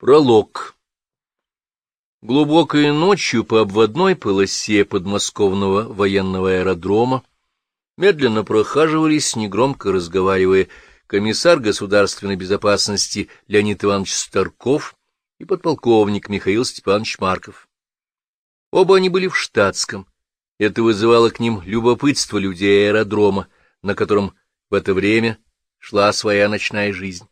Пролог. Глубокой ночью по обводной полосе подмосковного военного аэродрома медленно прохаживались, негромко разговаривая, комиссар государственной безопасности Леонид Иванович Старков и подполковник Михаил Степанович Марков. Оба они были в штатском. Это вызывало к ним любопытство людей аэродрома, на котором в это время шла своя ночная жизнь.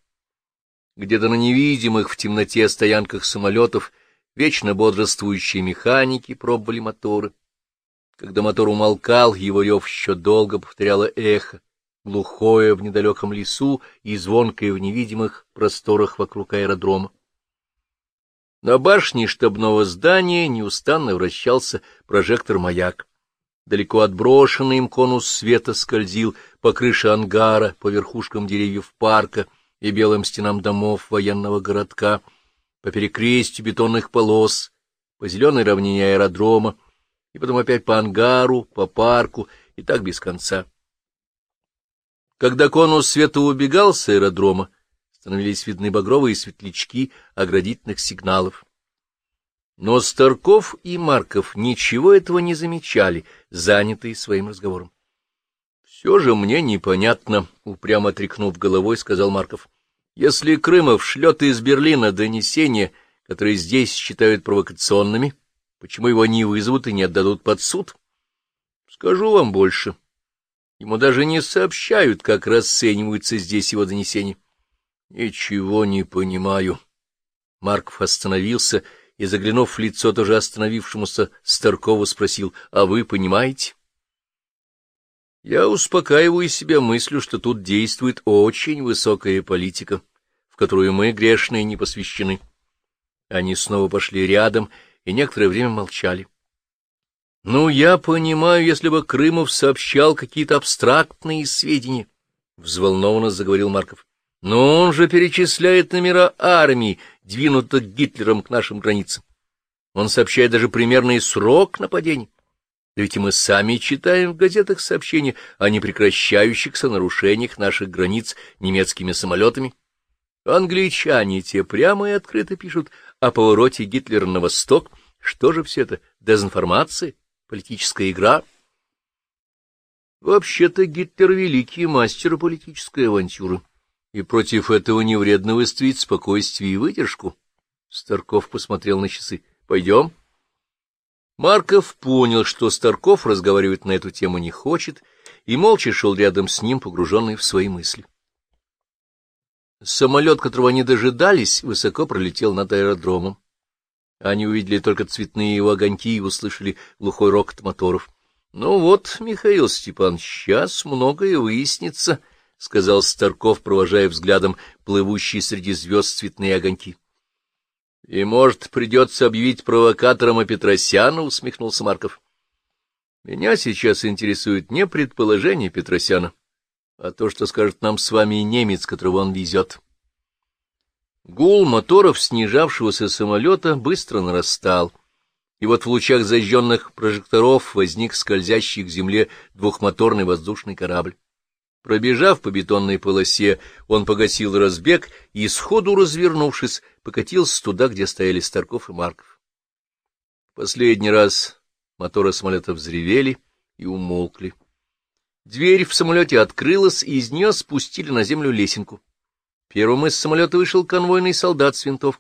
Где-то на невидимых в темноте стоянках самолетов вечно бодрствующие механики пробовали моторы. Когда мотор умолкал, его рев еще долго повторяло эхо, глухое в недалеком лесу и звонкое в невидимых просторах вокруг аэродрома. На башне штабного здания неустанно вращался прожектор-маяк. Далеко отброшенный им конус света скользил по крыше ангара, по верхушкам деревьев парка — и белым стенам домов военного городка, по перекрестью бетонных полос, по зеленой равнине аэродрома, и потом опять по ангару, по парку, и так без конца. Когда конус света убегал с аэродрома, становились видны багровые светлячки оградительных сигналов. Но Старков и Марков ничего этого не замечали, занятые своим разговором. Все же мне непонятно, — упрямо тряхнув головой, сказал Марков. Если Крымов шлет из Берлина донесения, которые здесь считают провокационными, почему его не вызовут и не отдадут под суд? Скажу вам больше. Ему даже не сообщают, как расцениваются здесь его донесения. Ничего не понимаю. Марков остановился и, заглянув в лицо тоже остановившемуся Старкову, спросил, а вы понимаете? Я успокаиваю себя мыслью, что тут действует очень высокая политика, в которую мы, грешные, не посвящены. Они снова пошли рядом и некоторое время молчали. — Ну, я понимаю, если бы Крымов сообщал какие-то абстрактные сведения, — взволнованно заговорил Марков. — Но он же перечисляет номера армии, двинутых Гитлером к нашим границам. Он сообщает даже примерный срок нападения. Да ведь и мы сами читаем в газетах сообщения о непрекращающихся нарушениях наших границ немецкими самолетами. Англичане те прямо и открыто пишут о повороте Гитлера на восток. Что же все это? Дезинформация? Политическая игра? Вообще-то Гитлер — великий мастер политической авантюры, и против этого не вредно выставить спокойствие и выдержку. Старков посмотрел на часы. — Пойдем? — Марков понял, что Старков разговаривать на эту тему не хочет, и молча шел рядом с ним, погруженный в свои мысли. Самолет, которого они дожидались, высоко пролетел над аэродромом. Они увидели только цветные его огоньки и услышали глухой рокот моторов. — Ну вот, Михаил Степан, сейчас многое выяснится, — сказал Старков, провожая взглядом плывущие среди звезд цветные огоньки. — И, может, придется объявить провокатором и Петросяна, — усмехнулся Марков. — Меня сейчас интересует не предположение Петросяна, а то, что скажет нам с вами немец, которого он везет. Гул моторов снижавшегося самолета быстро нарастал, и вот в лучах зажженных прожекторов возник скользящий к земле двухмоторный воздушный корабль. Пробежав по бетонной полосе, он погасил разбег и, сходу развернувшись, покатился туда, где стояли Старков и Марков. Последний раз моторы самолета взревели и умолкли. Дверь в самолете открылась, и из нее спустили на землю лесенку. Первым из самолета вышел конвойный солдат с винтовкой.